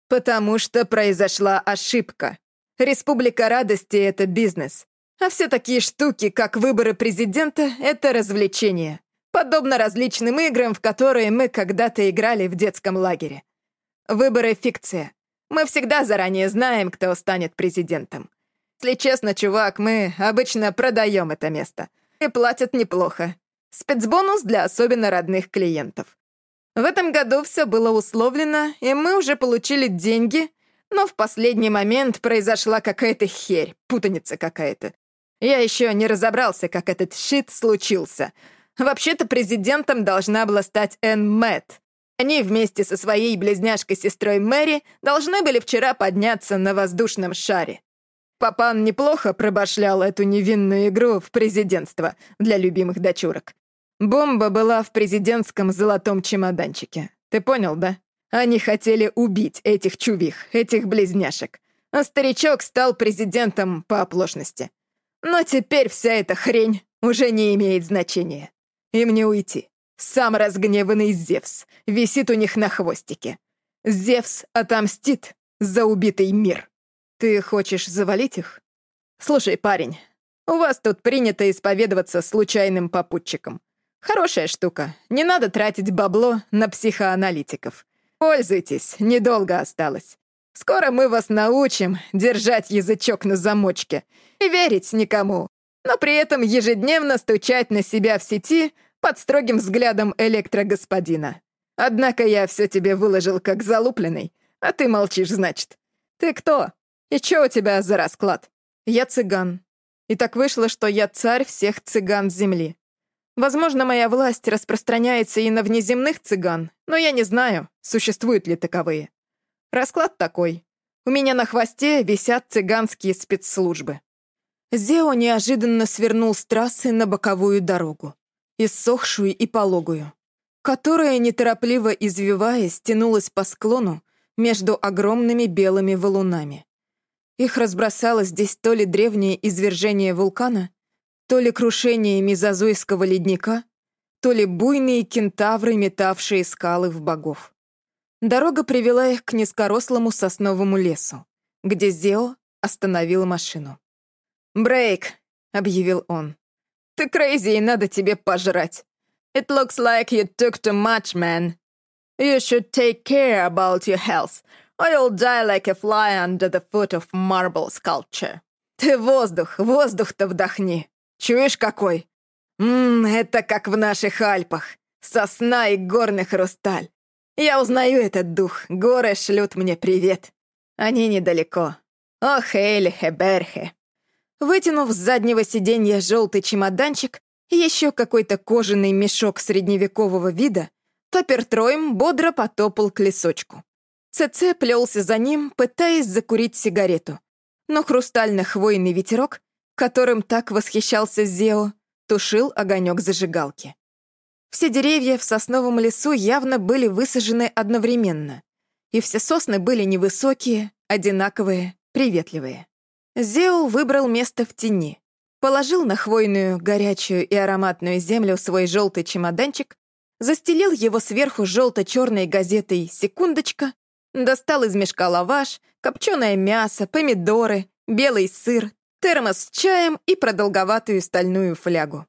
Потому что произошла ошибка. Республика радости — это бизнес. А все такие штуки, как выборы президента, — это развлечение. Подобно различным играм, в которые мы когда-то играли в детском лагере. Выборы — фикция. Мы всегда заранее знаем, кто станет президентом. Если честно, чувак, мы обычно продаем это место. И платят неплохо. Спецбонус для особенно родных клиентов. В этом году все было условлено, и мы уже получили деньги, но в последний момент произошла какая-то херь, путаница какая-то. Я еще не разобрался, как этот щит случился. Вообще-то президентом должна была стать Энн Мэтт. Они вместе со своей близняшкой-сестрой Мэри должны были вчера подняться на воздушном шаре. Папан неплохо пробашлял эту невинную игру в президентство для любимых дочурок. Бомба была в президентском золотом чемоданчике. Ты понял, да? Они хотели убить этих чувих, этих близняшек. А старичок стал президентом по оплошности. Но теперь вся эта хрень уже не имеет значения. Им не уйти. Сам разгневанный Зевс висит у них на хвостике. Зевс отомстит за убитый мир. Ты хочешь завалить их? Слушай, парень, у вас тут принято исповедоваться случайным попутчикам. Хорошая штука. Не надо тратить бабло на психоаналитиков. Пользуйтесь, недолго осталось. Скоро мы вас научим держать язычок на замочке и верить никому, но при этом ежедневно стучать на себя в сети под строгим взглядом электрогосподина. Однако я все тебе выложил как залупленный, а ты молчишь, значит. Ты кто? И что у тебя за расклад? Я цыган. И так вышло, что я царь всех цыган земли. Возможно, моя власть распространяется и на внеземных цыган, но я не знаю, существуют ли таковые. Расклад такой. У меня на хвосте висят цыганские спецслужбы. Зео неожиданно свернул с трассы на боковую дорогу, иссохшую и пологую, которая, неторопливо извиваясь, тянулась по склону между огромными белыми валунами. Их разбросало здесь то ли древнее извержение вулкана, то ли крушение мезозойского ледника, то ли буйные кентавры, метавшие скалы в богов. Дорога привела их к низкорослому сосновому лесу, где Зео остановил машину. «Брейк», — объявил он. «Ты крейзи, и надо тебе пожрать. It looks like you took too much, man. You should take care about your health, or you'll die like a fly under the foot of marble sculpture. Ты воздух, воздух-то вдохни. Чуешь какой? Ммм, это как в наших Альпах. Сосна и горный хрусталь. Я узнаю этот дух, горы шлют мне привет. Они недалеко. Ох, Эйлихе, Берхе. Вытянув с заднего сиденья желтый чемоданчик и еще какой-то кожаный мешок средневекового вида, Топпер Тройм бодро потопал к лесочку. ЦЦ плелся за ним, пытаясь закурить сигарету. Но хрустально-хвойный ветерок, которым так восхищался Зео, тушил огонек зажигалки. Все деревья в сосновом лесу явно были высажены одновременно, и все сосны были невысокие, одинаковые, приветливые. Зео выбрал место в тени, положил на хвойную, горячую и ароматную землю свой желтый чемоданчик, застелил его сверху желто-черной газетой «Секундочка», Достал из мешка лаваш, копченое мясо, помидоры, белый сыр, термос с чаем и продолговатую стальную флягу.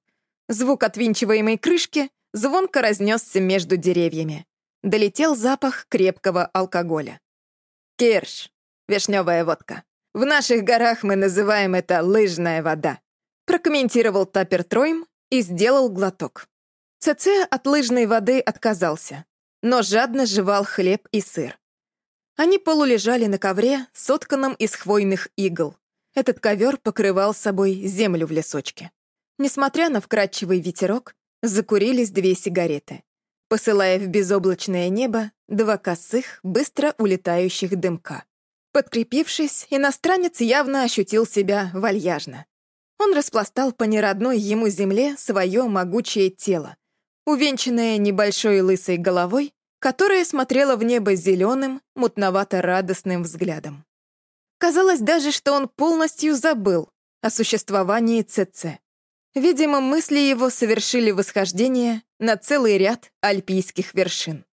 Звук отвинчиваемой крышки звонко разнесся между деревьями. Долетел запах крепкого алкоголя. «Кирш, вишневая водка. В наших горах мы называем это лыжная вода», прокомментировал Таппер Тройм и сделал глоток. ЦЦ от лыжной воды отказался, но жадно жевал хлеб и сыр. Они полулежали на ковре, сотканном из хвойных игл. Этот ковер покрывал собой землю в лесочке. Несмотря на вкрадчивый ветерок, закурились две сигареты, посылая в безоблачное небо два косых, быстро улетающих дымка. Подкрепившись, иностранец явно ощутил себя вальяжно. Он распластал по неродной ему земле свое могучее тело, увенчанное небольшой лысой головой, которая смотрела в небо зеленым, мутновато-радостным взглядом. Казалось даже, что он полностью забыл о существовании ЦЦ. Видимо, мысли его совершили восхождение на целый ряд альпийских вершин.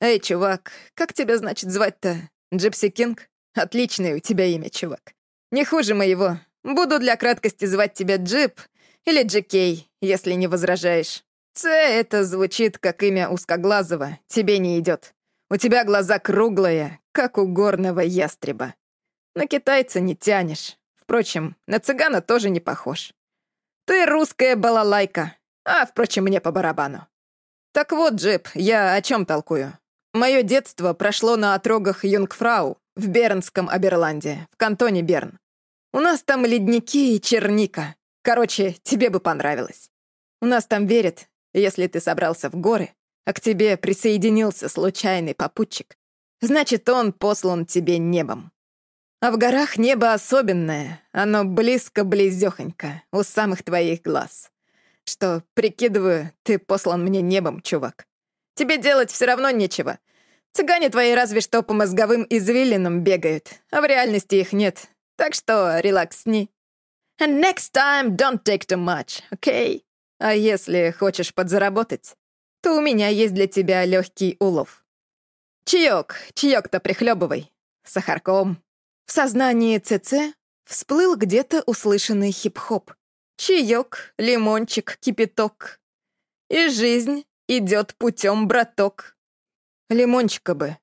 «Эй, чувак, как тебя, значит, звать-то? Джипси Кинг? Отличное у тебя имя, чувак. Не хуже моего. Буду для краткости звать тебя Джип или Джекей, если не возражаешь. Ц это звучит как имя узкоглазого, тебе не идет. У тебя глаза круглые, как у горного ястреба. На китайца не тянешь. Впрочем, на цыгана тоже не похож. Ты русская балалайка, а, впрочем, мне по барабану. Так вот, Джип, я о чем толкую? Мое детство прошло на отрогах Юнгфрау в Бернском Аберланде, в кантоне Берн. У нас там ледники и черника. Короче, тебе бы понравилось. У нас там верят, если ты собрался в горы, а к тебе присоединился случайный попутчик, значит, он послан тебе небом. А в горах небо особенное, оно близко-близёхонько, у самых твоих глаз. Что, прикидываю, ты послан мне небом, чувак. Тебе делать все равно нечего. Цыгане твои разве что по мозговым извилинам бегают, а в реальности их нет. Так что релаксни. And next time don't take too much, okay? А если хочешь подзаработать, то у меня есть для тебя легкий улов. Чаек, чаек-то прихлебывай. Сахарком, в сознании ЦЦ всплыл где-то услышанный хип-хоп. Чаек, лимончик, кипяток. И жизнь идет путем, браток. Лимончика бы,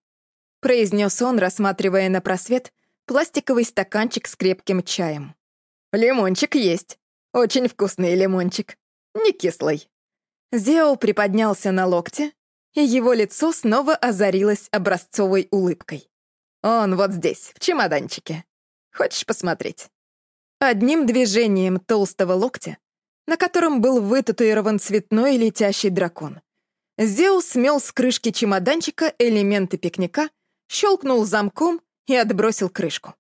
произнес он, рассматривая на просвет пластиковый стаканчик с крепким чаем. Лимончик есть. Очень вкусный лимончик. Не кислый. Зео приподнялся на локте, и его лицо снова озарилось образцовой улыбкой. Он вот здесь, в чемоданчике. Хочешь посмотреть?» Одним движением толстого локтя, на котором был вытатуирован цветной летящий дракон, Зеус смел с крышки чемоданчика элементы пикника, щелкнул замком и отбросил крышку.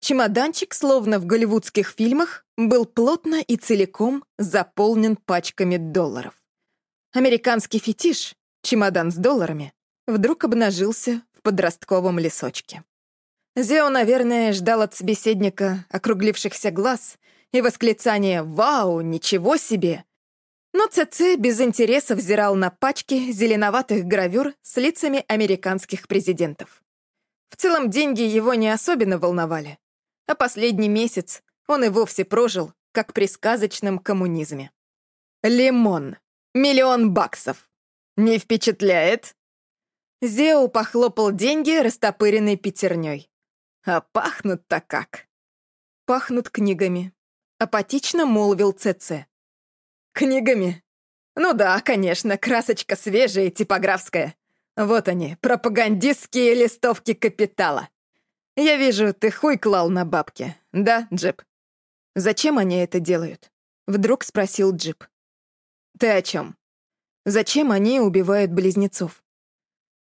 Чемоданчик, словно в голливудских фильмах, был плотно и целиком заполнен пачками долларов. Американский фетиш, чемодан с долларами, вдруг обнажился в подростковом лесочке. Зео, наверное, ждал от собеседника округлившихся глаз и восклицания «Вау, ничего себе!». Но ЦЦ без интереса взирал на пачки зеленоватых гравюр с лицами американских президентов. В целом деньги его не особенно волновали, а последний месяц он и вовсе прожил, как при сказочном коммунизме. Лимон. Миллион баксов. Не впечатляет? Зеу похлопал деньги растопыренной пятерней. А пахнут-то как. Пахнут книгами. Апатично молвил ЦЦ. Книгами? Ну да, конечно, красочка свежая, типографская. Вот они, пропагандистские листовки капитала. Я вижу, ты хуй клал на бабки, да, Джип? Зачем они это делают? Вдруг спросил Джип. Ты о чем? Зачем они убивают близнецов?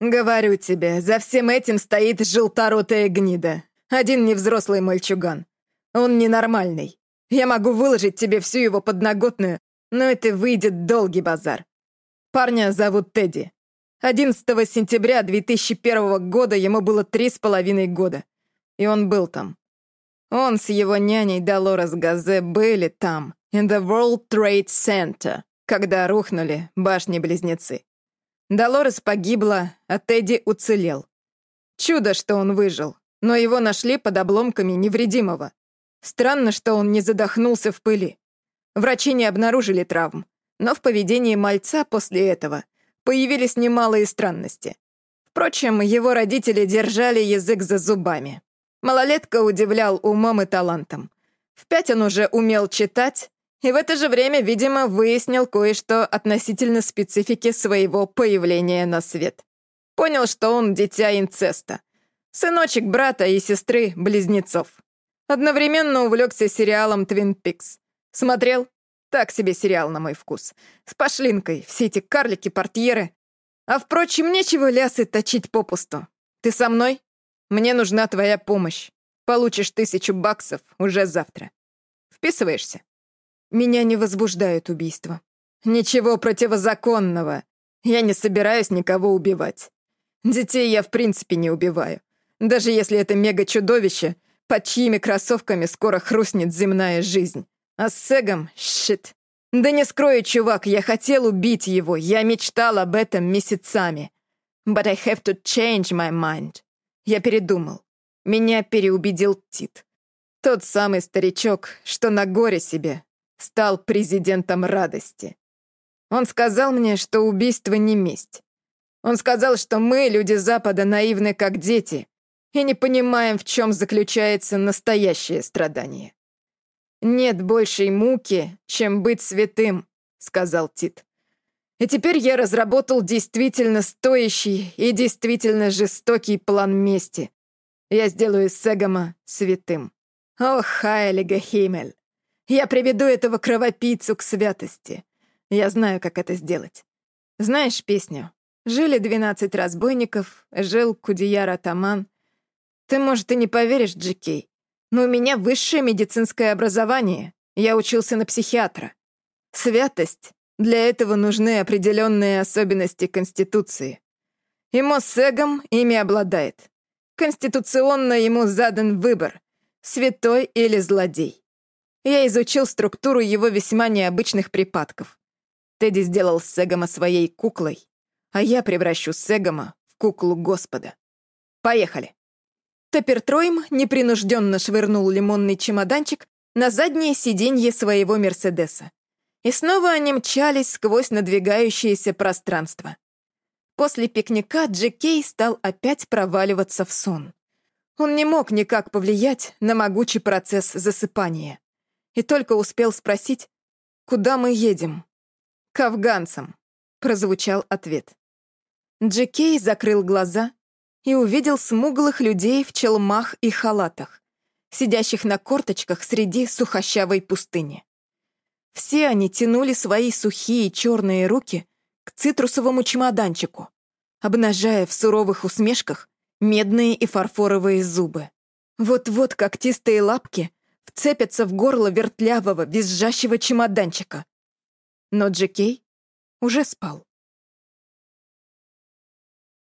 «Говорю тебе, за всем этим стоит желторотая гнида. Один невзрослый мальчуган. Он ненормальный. Я могу выложить тебе всю его подноготную, но это выйдет долгий базар. Парня зовут Тедди. 11 сентября 2001 года ему было три с половиной года. И он был там. Он с его няней Долорес Газе были там, in the World Trade Center, когда рухнули башни-близнецы. Долорес погибла, а Тедди уцелел. Чудо, что он выжил, но его нашли под обломками невредимого. Странно, что он не задохнулся в пыли. Врачи не обнаружили травм, но в поведении мальца после этого появились немалые странности. Впрочем, его родители держали язык за зубами. Малолетка удивлял умом и талантом. В пять он уже умел читать, и в это же время, видимо, выяснил кое-что относительно специфики своего появления на свет. Понял, что он дитя инцеста. Сыночек брата и сестры-близнецов. Одновременно увлекся сериалом «Твин Пикс». Смотрел? Так себе сериал на мой вкус. С пошлинкой, все эти карлики-портьеры. А впрочем, нечего лясы точить попусту. Ты со мной? Мне нужна твоя помощь. Получишь тысячу баксов уже завтра. Вписываешься? Меня не возбуждают убийства. Ничего противозаконного. Я не собираюсь никого убивать. Детей я в принципе не убиваю. Даже если это мега-чудовище, под чьими кроссовками скоро хрустнет земная жизнь. А с Сегом — щит. Да не скрою, чувак, я хотел убить его. Я мечтал об этом месяцами. But I have to change my mind. Я передумал. Меня переубедил Тит. Тот самый старичок, что на горе себе стал президентом радости. Он сказал мне, что убийство не месть. Он сказал, что мы, люди Запада, наивны как дети и не понимаем, в чем заключается настоящее страдание. «Нет большей муки, чем быть святым», — сказал Тит. «И теперь я разработал действительно стоящий и действительно жестокий план мести. Я сделаю Сегома святым. Ох, Хайлига Химель, я приведу этого кровопийцу к святости. Я знаю, как это сделать. Знаешь песню? Жили двенадцать разбойников, жил Кудияр Атаман. Ты, может, и не поверишь, Джекей, но у меня высшее медицинское образование. Я учился на психиатра. Святость. Для этого нужны определенные особенности Конституции. И Моссегом ими обладает. Конституционно ему задан выбор — святой или злодей. Я изучил структуру его весьма необычных припадков. Тедди сделал Сегома своей куклой, а я превращу Сегома в куклу Господа. Поехали. Топпертройм непринужденно швырнул лимонный чемоданчик на заднее сиденье своего Мерседеса. И снова они мчались сквозь надвигающееся пространство. После пикника Джекей стал опять проваливаться в сон. Он не мог никак повлиять на могучий процесс засыпания. И только успел спросить, куда мы едем. «К афганцам», — прозвучал ответ. Джекей закрыл глаза и увидел смуглых людей в челмах и халатах, сидящих на корточках среди сухощавой пустыни. Все они тянули свои сухие черные руки к цитрусовому чемоданчику, обнажая в суровых усмешках медные и фарфоровые зубы. Вот-вот когтистые лапки вцепятся в горло вертлявого, визжащего чемоданчика. Но Джекей уже спал.